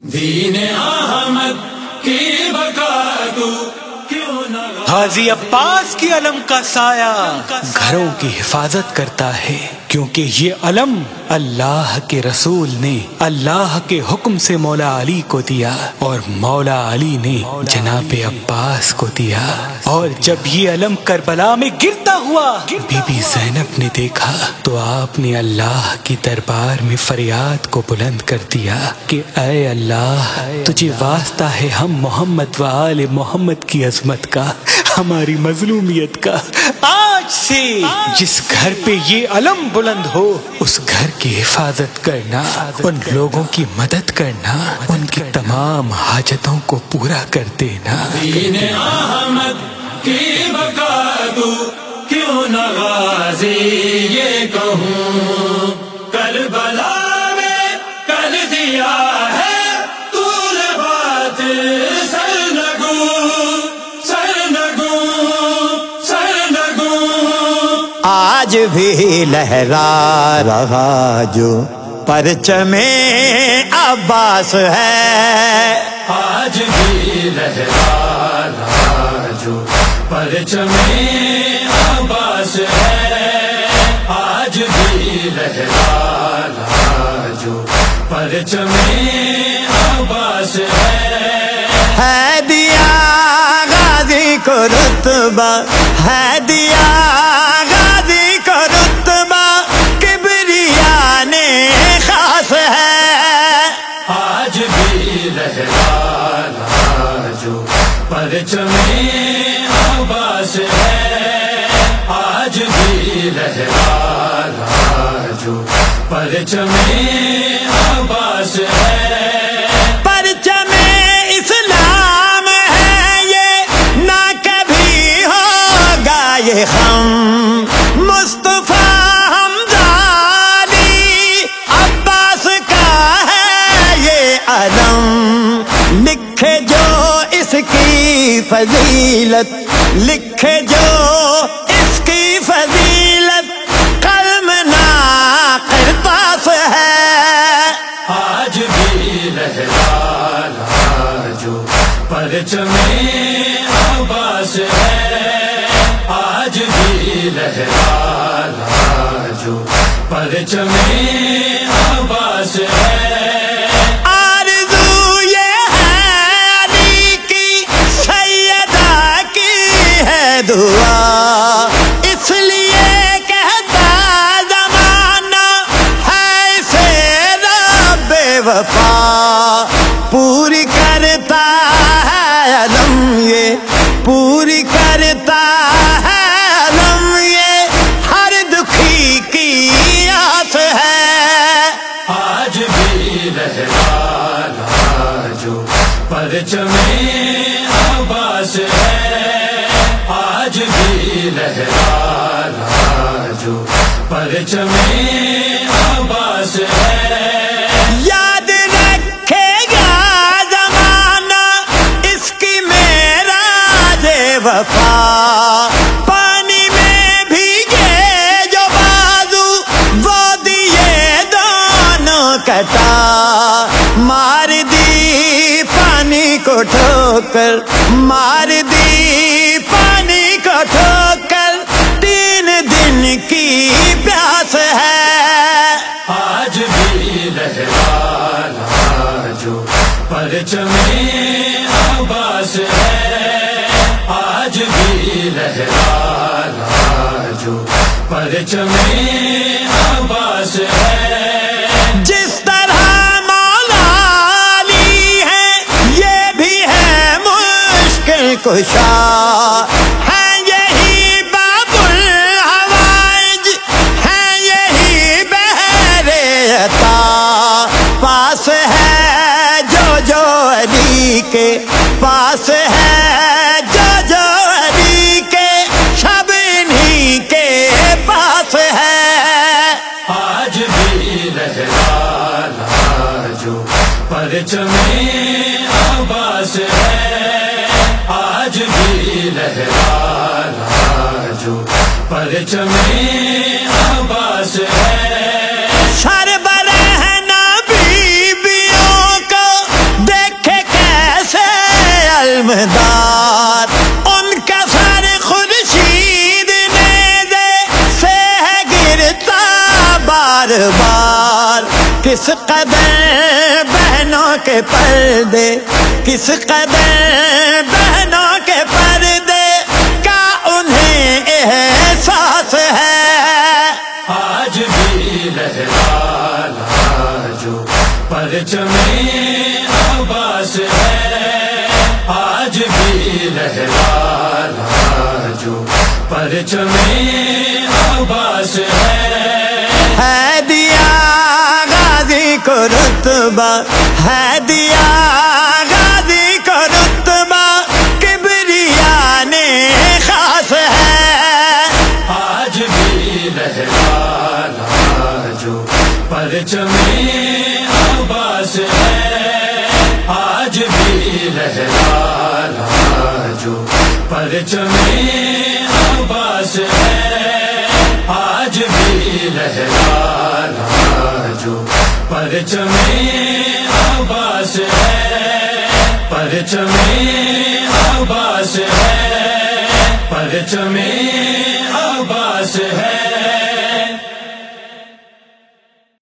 دین احمد کی بقا تو کیوں نہ حاضی عباس کی علم کا سایہ گھروں کی حفاظت کرتا ہے، کیونکہ یہ علم اللہ کے رسول نے، اللہ کے حکم سے مولا علی کو دیا اور مولا علی نے جناب عباس کو دیا۔ اور جب یہ علم کربلا میں گرتا ہوا، بی بی زینب نے دیکھا تو آپ نے اللہ کی دربار میں فریاد کو بلند کر دیا کہ اے اللہ، تجھے واسطہ ہے ہم محمد و آل محمد کی عظمت کا۔ ہماری مظلومیت کا آج سے جس گھر پہ یہ علم بلند ہو، اس گھر کی حفاظت کرنا، ان لوگوں کی مدد کرنا، ان کی تمام حاجتوں کو پورا کر دینا۔ دین احمد کی بقا تو کیوں نہ غازی یہ کہوں؟ آج بھی لہرا رہا جو پرچم عباس ہے۔ آج بھی لہرا رہا جو پرچم عباس ہے۔ آج بھی لہرا رہا جو پرچم عباس ہے۔ ہے دیا غازی کو رتبہ۔ والا جو پرچم عباس ہے آج بھی لہرا جو پرچم عباس ہے۔ لکھے جو اس کی فضیلت، لکھے جو اس کی فضیلت، قلم ناقر پاس ہے۔ آج بھی لہرا رہا جو پرچم عباس ہے۔ آج بھی لہرا رہا جو پرچم دعا، اس لیے کہتا زمانہ ہے سے رب وفا پوری کرتا ہے علم یہ، پوری کرتا ہے علم یہ، ہر دکھی کی آس ہے۔ آج بھی لہرا رہا جو پرچم عباس ہے۔ بھی لہرا جو پرچم عباس ہے۔ یاد رکھے گا اس کی میرا وفا۔ پانی میں بھیگے جو بازو، وہ دیے دونوں کٹا مار دی پانی کو ٹھوکر، مار پانی کو ٹھوکر تین دن کی پیاس ہے۔ آج بھی لہرا رہا جو پرچم عباس ہے۔ آج بھی جو پرچم عباس ہے۔ جس طرح مولا علی ہے یہ بھی ہے مشکل کشا۔ پاس ہے جو جو علی کے سب انہی کے پاس ہے۔ آج بھی رہا جو پرچم عباس ہے۔ آج بھی رہا جو پرچم عباس ہے۔ المدار ان کا سر خورشید نیزے سے ہے گرتا بار بار۔ کس قدر بہنوں کے پردے، کس قدر بہنوں کے پردے کا انہیں احساس ہے۔ آج بھی لہرا جو پرچمے جو پرچمے عباس ہے۔ ہے دیا غازی کو رتبہ ہے دیا غازی کو رتبہ کبریا نے خاص ہے۔ آج بھی لہرا جو پرچمے عباس ہے۔ آج بھی لہرا جو پرچمے عباس ہے، آج بھی لہرا جو پرچمے عباس ہے پرچمے عباس ہے۔ پرچمے